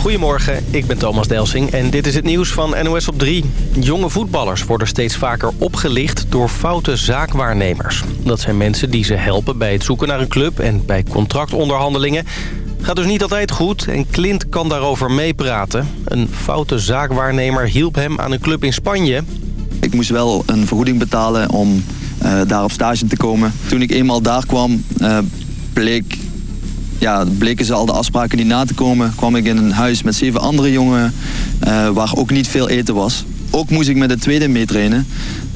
Goedemorgen, ik ben Thomas Delsing en dit is het nieuws van NOS op 3. Jonge voetballers worden steeds vaker opgelicht door foute zaakwaarnemers. Dat zijn mensen die ze helpen bij het zoeken naar een club en bij contractonderhandelingen. Gaat dus niet altijd goed en Clint kan daarover meepraten. Een foute zaakwaarnemer hielp hem aan een club in Spanje. Ik moest wel een vergoeding betalen om uh, daar op stage te komen. Toen ik eenmaal daar kwam, uh, bleek ja, bleken ze al de afspraken niet na te komen. Kwam ik in een huis met zeven andere jongen uh, waar ook niet veel eten was. Ook moest ik met de tweede meetrainen.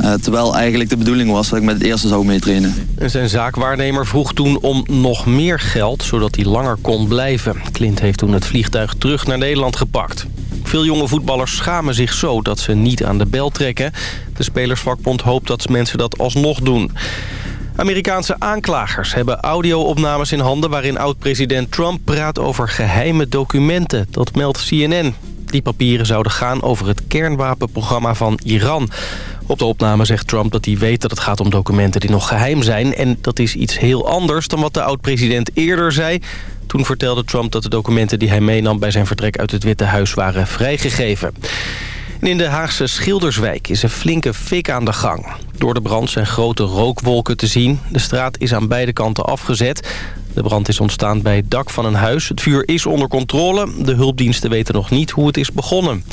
Uh, terwijl eigenlijk de bedoeling was dat ik met het eerste zou meetrainen. Zijn zaakwaarnemer vroeg toen om nog meer geld... zodat hij langer kon blijven. Clint heeft toen het vliegtuig terug naar Nederland gepakt. Veel jonge voetballers schamen zich zo dat ze niet aan de bel trekken. De Spelersvakbond hoopt dat mensen dat alsnog doen. Amerikaanse aanklagers hebben audio-opnames in handen... waarin oud-president Trump praat over geheime documenten. Dat meldt CNN. Die papieren zouden gaan over het kernwapenprogramma van Iran. Op de opname zegt Trump dat hij weet dat het gaat om documenten die nog geheim zijn. En dat is iets heel anders dan wat de oud-president eerder zei. Toen vertelde Trump dat de documenten die hij meenam bij zijn vertrek uit het Witte Huis waren vrijgegeven in de Haagse Schilderswijk is een flinke fik aan de gang. Door de brand zijn grote rookwolken te zien. De straat is aan beide kanten afgezet. De brand is ontstaan bij het dak van een huis. Het vuur is onder controle. De hulpdiensten weten nog niet hoe het is begonnen.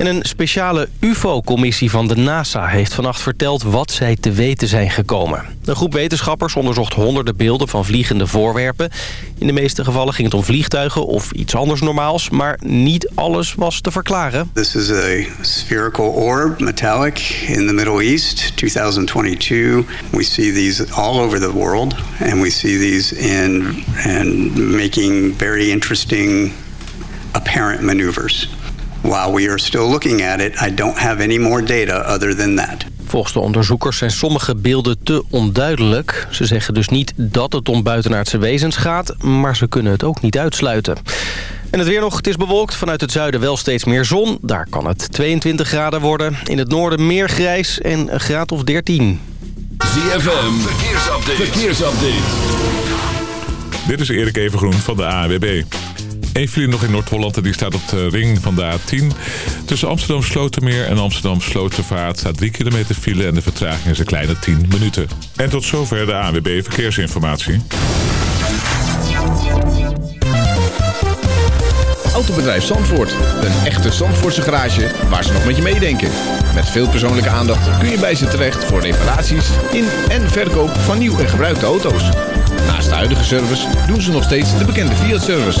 En een speciale UFO-commissie van de NASA heeft vannacht verteld wat zij te weten zijn gekomen. Een groep wetenschappers onderzocht honderden beelden van vliegende voorwerpen. In de meeste gevallen ging het om vliegtuigen of iets anders normaals, maar niet alles was te verklaren. This is a spherical orb, metallic, in the Middle East, 2022. We see these all over the world and we see these in and making very interesting apparent maneuvers. While we are still looking at it, I don't have any more data other than that. Volgens de onderzoekers zijn sommige beelden te onduidelijk. Ze zeggen dus niet dat het om buitenaardse wezens gaat, maar ze kunnen het ook niet uitsluiten. En het weer nog, het is bewolkt. Vanuit het zuiden wel steeds meer zon. Daar kan het 22 graden worden. In het noorden meer grijs en een graad of 13. ZFM, verkeersupdate. verkeersupdate. Dit is Erik Evengroen van de AWB. Eén file nog in Noord-Holland en die staat op de ring van de A10. Tussen Amsterdam Slotermeer en Amsterdam Slotervaart staat 3 kilometer file en de vertraging is een kleine 10 minuten. En tot zover de ANWB Verkeersinformatie. Autobedrijf Zandvoort. Een echte Zandvoortse garage waar ze nog met je meedenken. Met veel persoonlijke aandacht kun je bij ze terecht voor reparaties in en verkoop van nieuw en gebruikte auto's. Naast de huidige service doen ze nog steeds de bekende Fiat-service.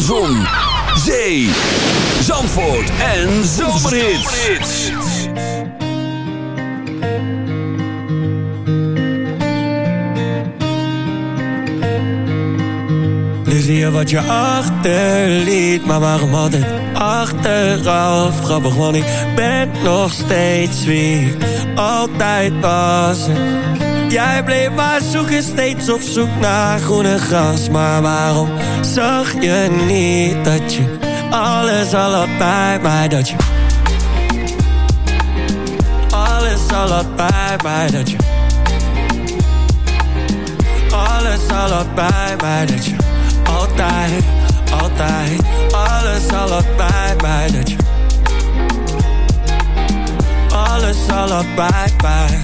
Zon, Zee, Zandvoort en Zomerhits. Nu zie je wat je achterliet, maar waarom altijd achteraf? Grappig, want ik ben nog steeds wie altijd was. Jij bleef maar zoeken, steeds op zoek naar groene gras. Maar waarom zag je niet dat je alles al had bij mij? Dat je alles al had bij mij. Dat je alles al had bij mij. Dat je altijd, altijd, alles al had bij mij. Dat je alles al had bij mij.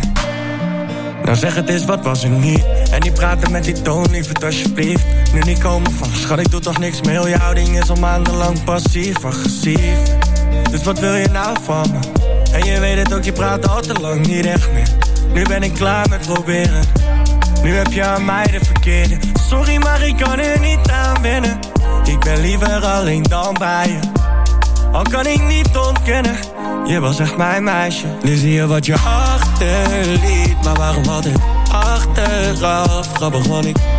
Nou zeg het eens, wat was er niet? En die praten met die toon, lief het alsjeblieft Nu niet komen van, schat ik doe toch niks meer. Jouw ding is al maandenlang passief, agressief. Dus wat wil je nou van me? En je weet het ook, je praat al te lang niet echt meer. Nu ben ik klaar met proberen. Nu heb je aan mij de verkeerde. Sorry, maar ik kan er niet aan winnen Ik ben liever alleen dan bij je. Al kan ik niet ontkennen. Je was echt mijn meisje. Nu zie je wat je achterliet. Maar waarom altijd achteraf? Grappig, want ik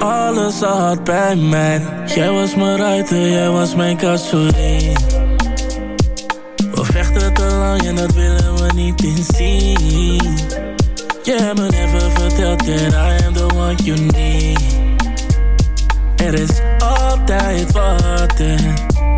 Alles al had bij mij. Jij was mijn ruiter, jij was mijn gasoline We vechten te lang en dat willen we niet inzien Je hebt me never verteld that I am the one you need. Er is altijd wat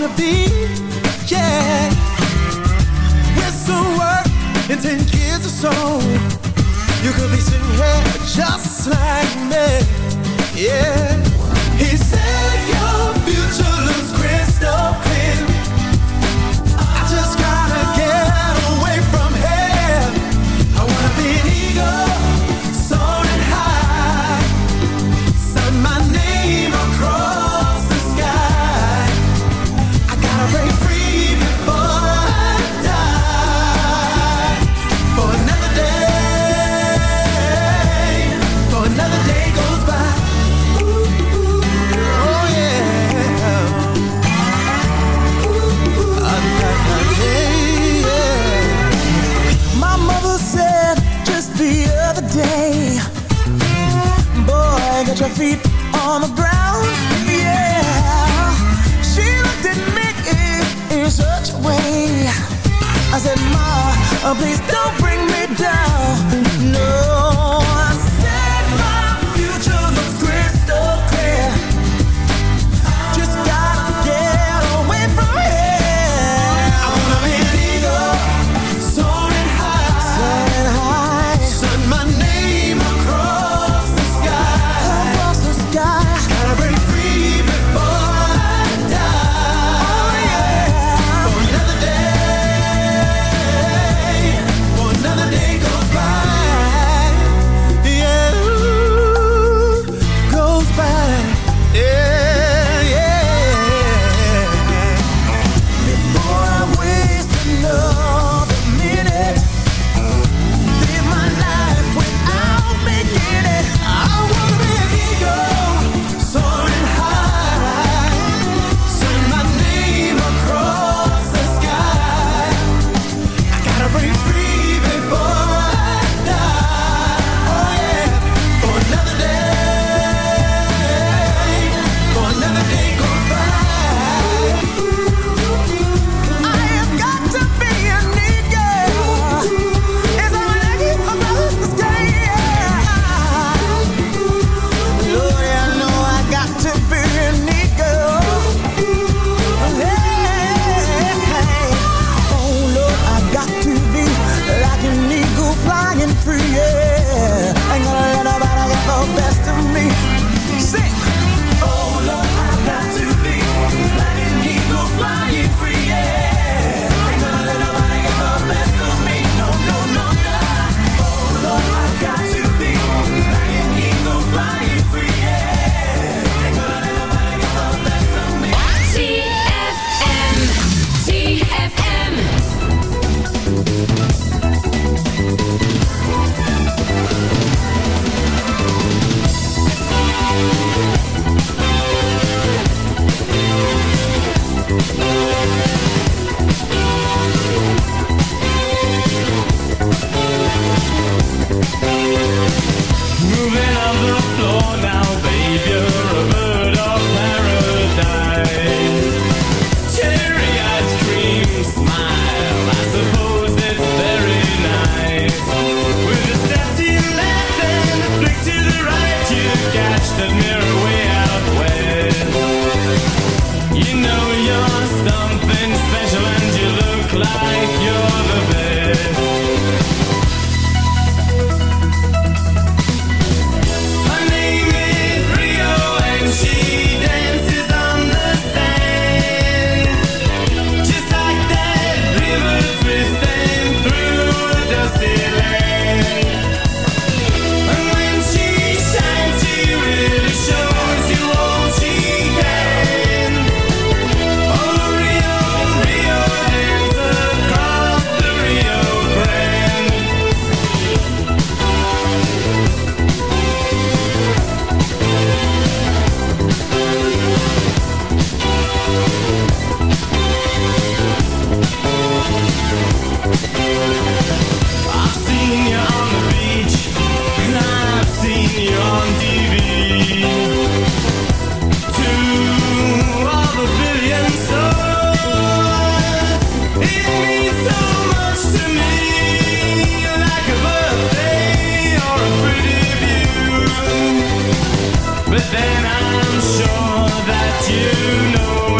wanna be, yeah. With some work in ten years or so, you could be sitting here just like me, yeah. He said your future looks crystal feet on the ground, yeah. She looked at me in such a way. I said, Ma, please don't bring me down. No, you know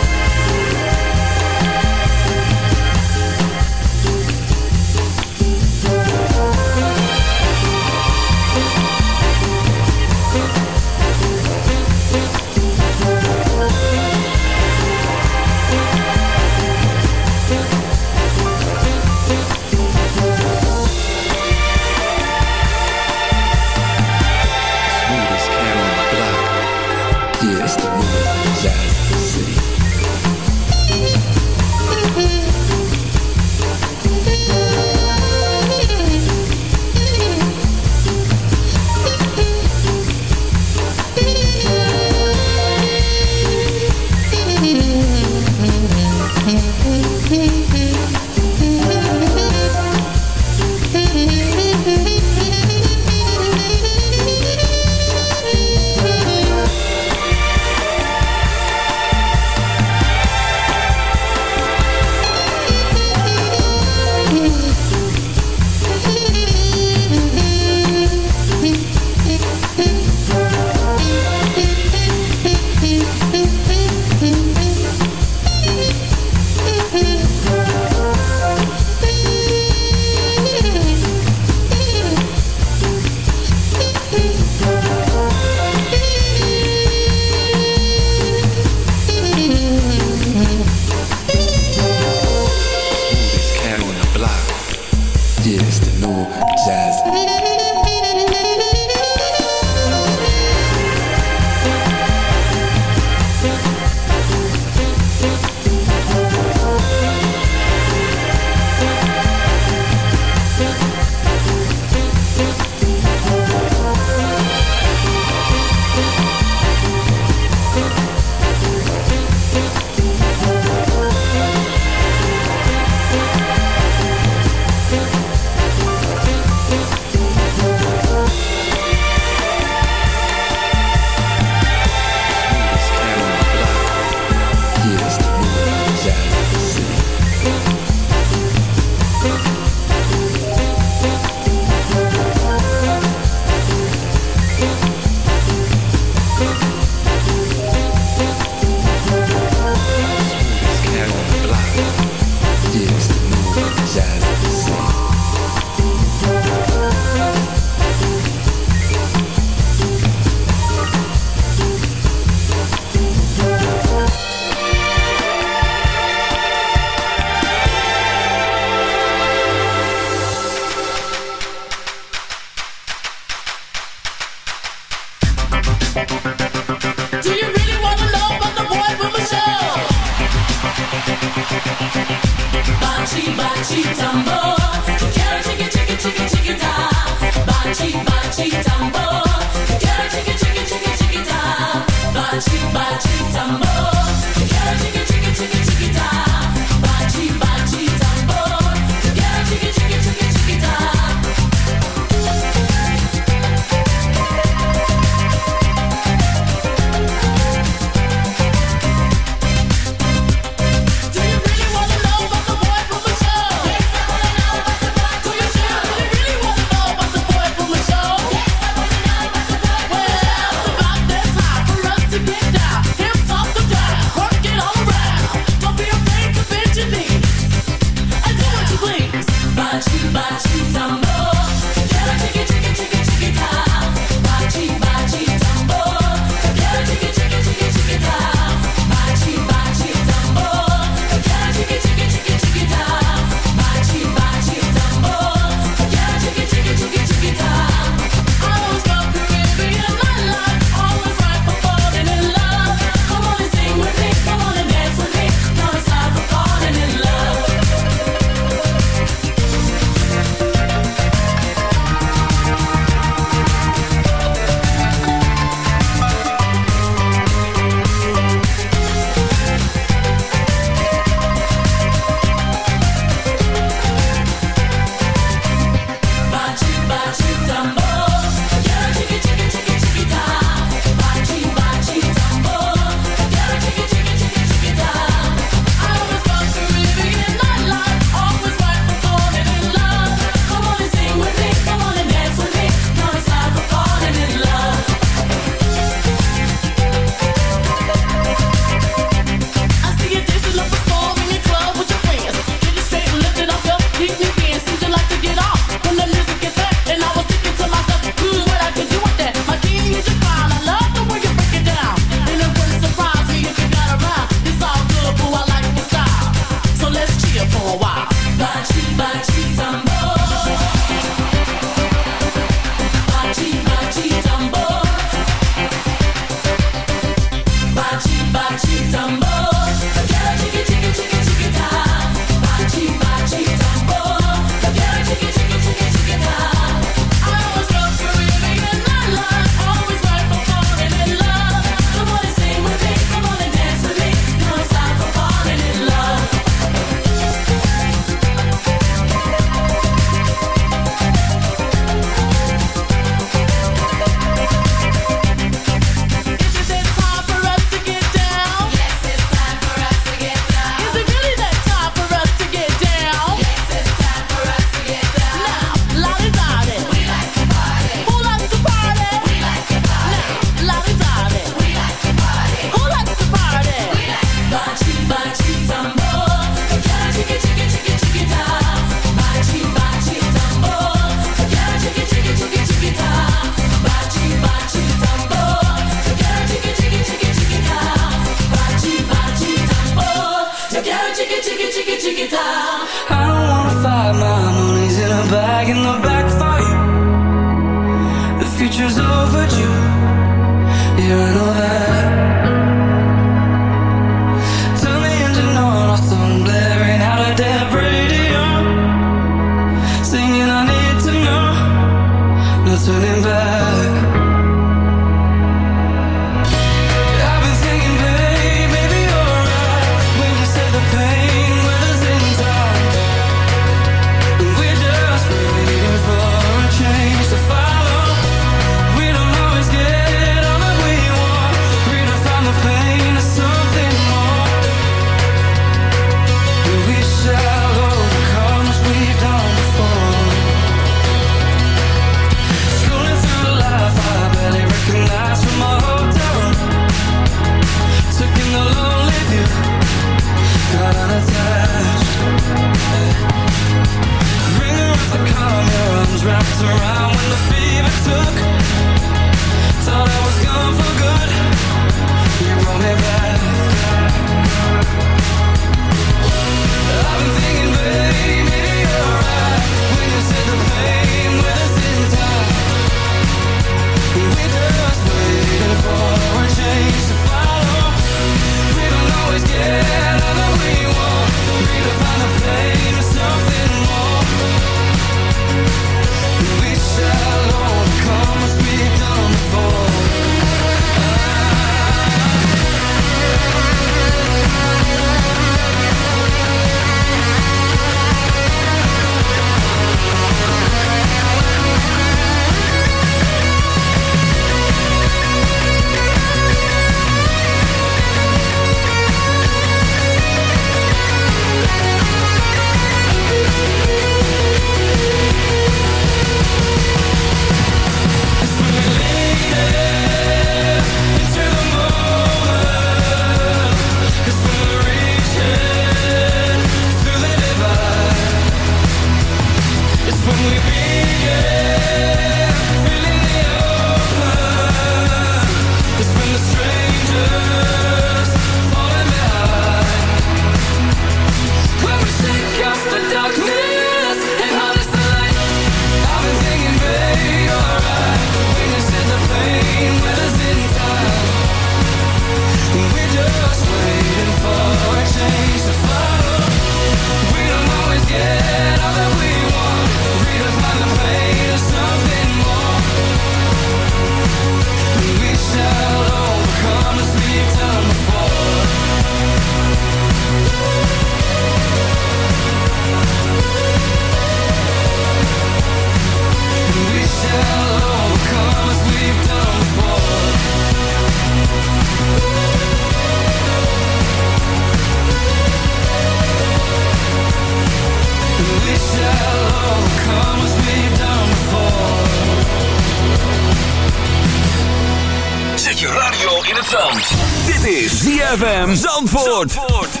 ZFM Zandvoort.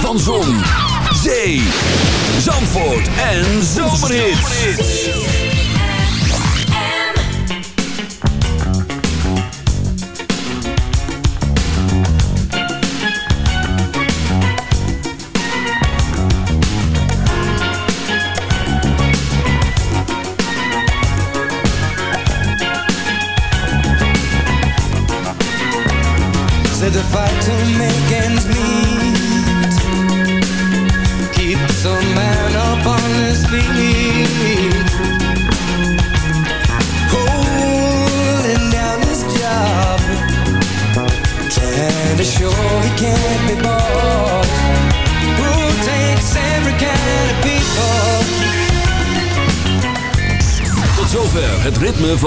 van Zon, Zee,